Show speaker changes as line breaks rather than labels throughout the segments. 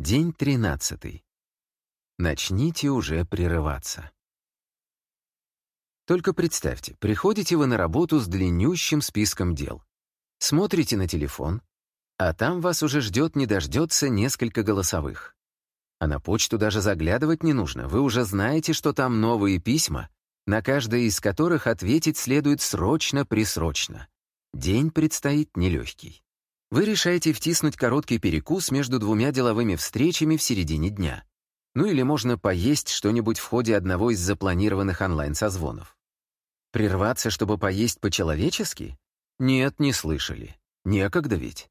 День 13. Начните уже прерываться. Только представьте, приходите вы на работу с длиннющим списком дел. Смотрите на телефон, а там вас уже ждет не дождется несколько голосовых. А на почту даже заглядывать не нужно, вы уже знаете, что там новые письма, на каждое из которых ответить следует срочно-присрочно. День предстоит нелегкий. Вы решаете втиснуть короткий перекус между двумя деловыми встречами в середине дня. Ну или можно поесть что-нибудь в ходе одного из запланированных онлайн-созвонов. Прерваться, чтобы поесть по-человечески? Нет, не слышали. Некогда ведь.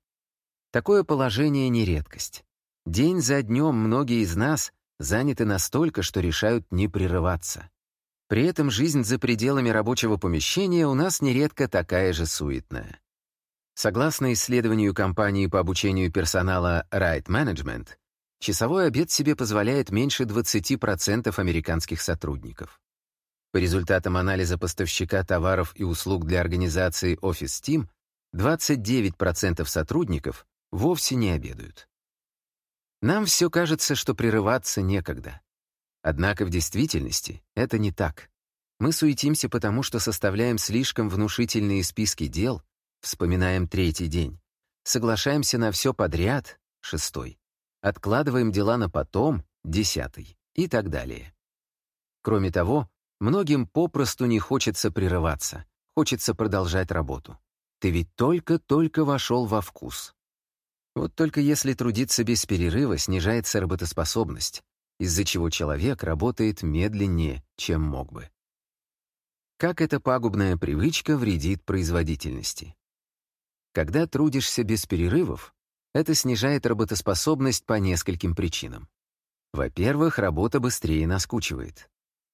Такое положение не редкость. День за днем многие из нас заняты настолько, что решают не прерываться. При этом жизнь за пределами рабочего помещения у нас нередко такая же суетная. Согласно исследованию компании по обучению персонала Right Management, часовой обед себе позволяет меньше 20% американских сотрудников. По результатам анализа поставщика товаров и услуг для организации Office Team, 29% сотрудников вовсе не обедают. Нам все кажется, что прерываться некогда. Однако в действительности это не так. Мы суетимся потому, что составляем слишком внушительные списки дел, вспоминаем третий день, соглашаемся на все подряд, шестой, откладываем дела на потом, десятый, и так далее. Кроме того, многим попросту не хочется прерываться, хочется продолжать работу. Ты ведь только-только вошел во вкус. Вот только если трудиться без перерыва, снижается работоспособность, из-за чего человек работает медленнее, чем мог бы. Как эта пагубная привычка вредит производительности? Когда трудишься без перерывов, это снижает работоспособность по нескольким причинам. Во-первых, работа быстрее наскучивает.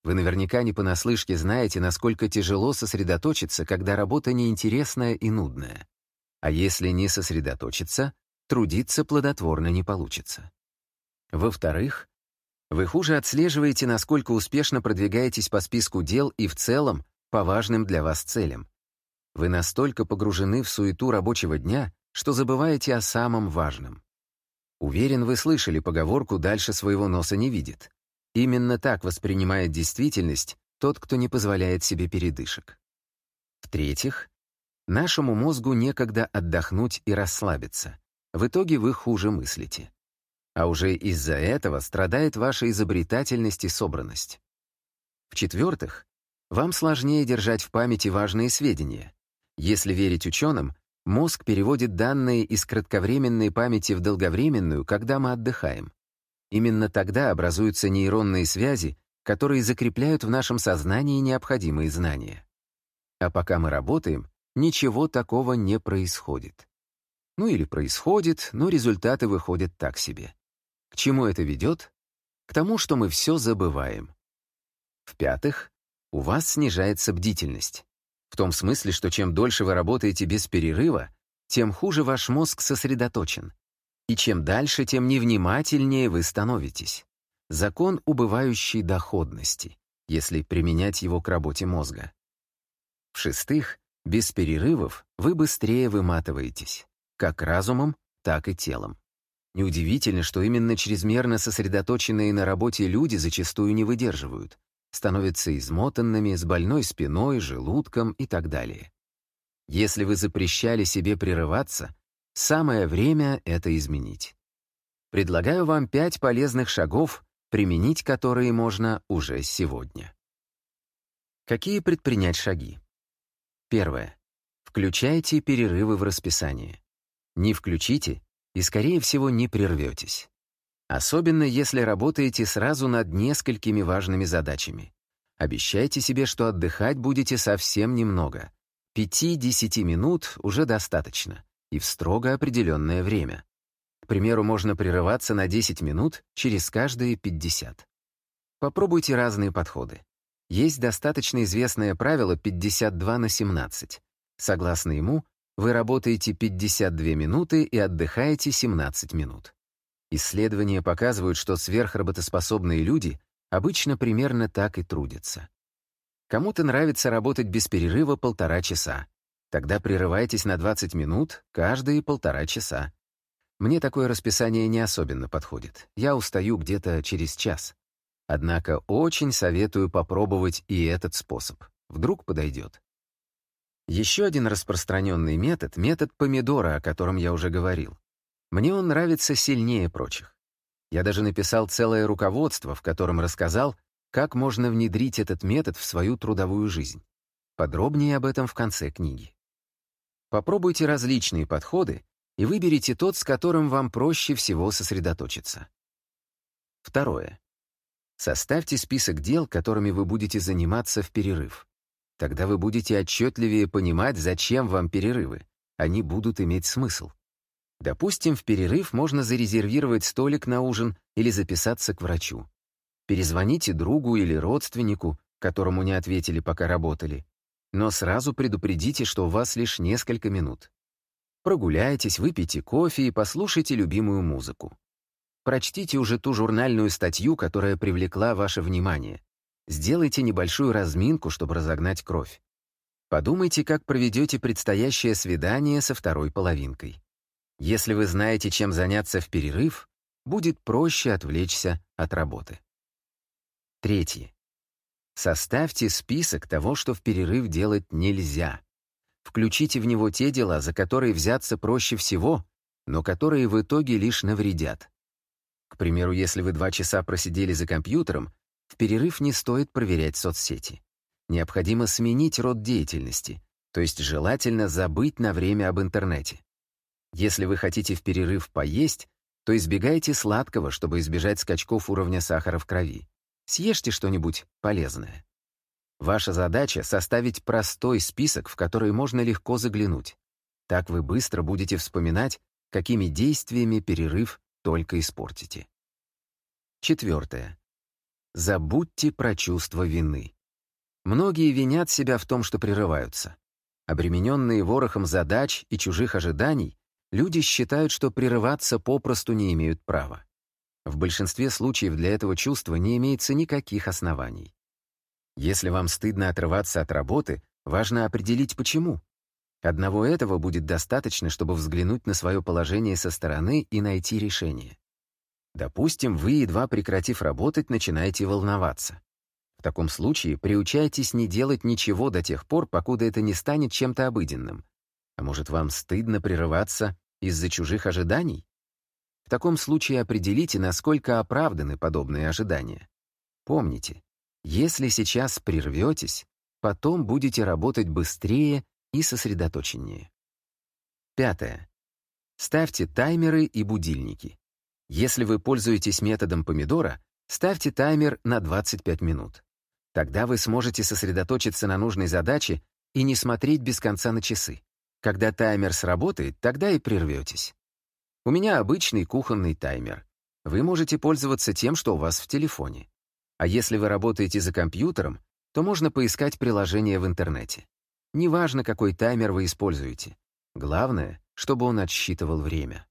Вы наверняка не понаслышке знаете, насколько тяжело сосредоточиться, когда работа неинтересная и нудная. А если не сосредоточиться, трудиться плодотворно не получится. Во-вторых, вы хуже отслеживаете, насколько успешно продвигаетесь по списку дел и в целом по важным для вас целям. Вы настолько погружены в суету рабочего дня, что забываете о самом важном. Уверен, вы слышали поговорку «дальше своего носа не видит». Именно так воспринимает действительность тот, кто не позволяет себе передышек. В-третьих, нашему мозгу некогда отдохнуть и расслабиться. В итоге вы хуже мыслите. А уже из-за этого страдает ваша изобретательность и собранность. В-четвертых, вам сложнее держать в памяти важные сведения. Если верить ученым, мозг переводит данные из кратковременной памяти в долговременную, когда мы отдыхаем. Именно тогда образуются нейронные связи, которые закрепляют в нашем сознании необходимые знания. А пока мы работаем, ничего такого не происходит. Ну или происходит, но результаты выходят так себе. К чему это ведет? К тому, что мы все забываем. В-пятых, у вас снижается бдительность. В том смысле, что чем дольше вы работаете без перерыва, тем хуже ваш мозг сосредоточен. И чем дальше, тем невнимательнее вы становитесь. Закон убывающей доходности, если применять его к работе мозга. В-шестых, без перерывов вы быстрее выматываетесь как разумом, так и телом. Неудивительно, что именно чрезмерно сосредоточенные на работе люди зачастую не выдерживают, становятся измотанными, с больной спиной, желудком и так далее. Если вы запрещали себе прерываться, самое время это изменить. Предлагаю вам пять полезных шагов, применить которые можно уже сегодня. Какие предпринять шаги? Первое. Включайте перерывы в расписание. Не включите, и, скорее всего, не прерветесь. Особенно, если работаете сразу над несколькими важными задачами. Обещайте себе, что отдыхать будете совсем немного. Пяти-десяти минут уже достаточно, и в строго определенное время. К примеру, можно прерываться на 10 минут через каждые 50. Попробуйте разные подходы. Есть достаточно известное правило 52 на 17. Согласно ему, вы работаете 52 минуты и отдыхаете 17 минут. Исследования показывают, что сверхработоспособные люди обычно примерно так и трудятся. Кому-то нравится работать без перерыва полтора часа. Тогда прерывайтесь на 20 минут каждые полтора часа. Мне такое расписание не особенно подходит. Я устаю где-то через час. Однако очень советую попробовать и этот способ. Вдруг подойдет. Еще один распространенный метод — метод помидора, о котором я уже говорил. Мне он нравится сильнее прочих. Я даже написал целое руководство, в котором рассказал, как можно внедрить этот метод в свою трудовую жизнь. Подробнее об этом в конце книги. Попробуйте различные подходы и выберите тот, с которым вам проще всего сосредоточиться. Второе. Составьте список дел, которыми вы будете заниматься в перерыв. Тогда вы будете отчетливее понимать, зачем вам перерывы. Они будут иметь смысл. Допустим, в перерыв можно зарезервировать столик на ужин или записаться к врачу. Перезвоните другу или родственнику, которому не ответили, пока работали. Но сразу предупредите, что у вас лишь несколько минут. Прогуляйтесь, выпейте кофе и послушайте любимую музыку. Прочтите уже ту журнальную статью, которая привлекла ваше внимание. Сделайте небольшую разминку, чтобы разогнать кровь. Подумайте, как проведете предстоящее свидание со второй половинкой. Если вы знаете, чем заняться в перерыв, будет проще отвлечься от работы. Третье. Составьте список того, что в перерыв делать нельзя. Включите в него те дела, за которые взяться проще всего, но которые в итоге лишь навредят. К примеру, если вы два часа просидели за компьютером, в перерыв не стоит проверять соцсети. Необходимо сменить род деятельности, то есть желательно забыть на время об интернете. Если вы хотите в перерыв поесть, то избегайте сладкого, чтобы избежать скачков уровня сахара в крови. Съешьте что-нибудь полезное. Ваша задача — составить простой список, в который можно легко заглянуть. Так вы быстро будете вспоминать, какими действиями перерыв только испортите. Четвертое. Забудьте про чувство вины. Многие винят себя в том, что прерываются. Обремененные ворохом задач и чужих ожиданий, люди считают, что прерываться попросту не имеют права. В большинстве случаев для этого чувства не имеется никаких оснований. Если вам стыдно отрываться от работы, важно определить, почему. Одного этого будет достаточно, чтобы взглянуть на свое положение со стороны и найти решение. Допустим, вы, едва прекратив работать, начинаете волноваться. В таком случае приучайтесь не делать ничего до тех пор, покуда это не станет чем-то обыденным. А может, вам стыдно прерываться из-за чужих ожиданий? В таком случае определите, насколько оправданы подобные ожидания. Помните, если сейчас прерветесь, потом будете работать быстрее и сосредоточеннее. Пятое. Ставьте таймеры и будильники. Если вы пользуетесь методом помидора, ставьте таймер на 25 минут. Тогда вы сможете сосредоточиться на нужной задаче и не смотреть без конца на часы. Когда таймер сработает, тогда и прерветесь. У меня обычный кухонный таймер. Вы можете пользоваться тем, что у вас в телефоне. А если вы работаете за компьютером, то можно поискать приложение в интернете. Неважно, какой таймер вы используете. Главное, чтобы он отсчитывал время.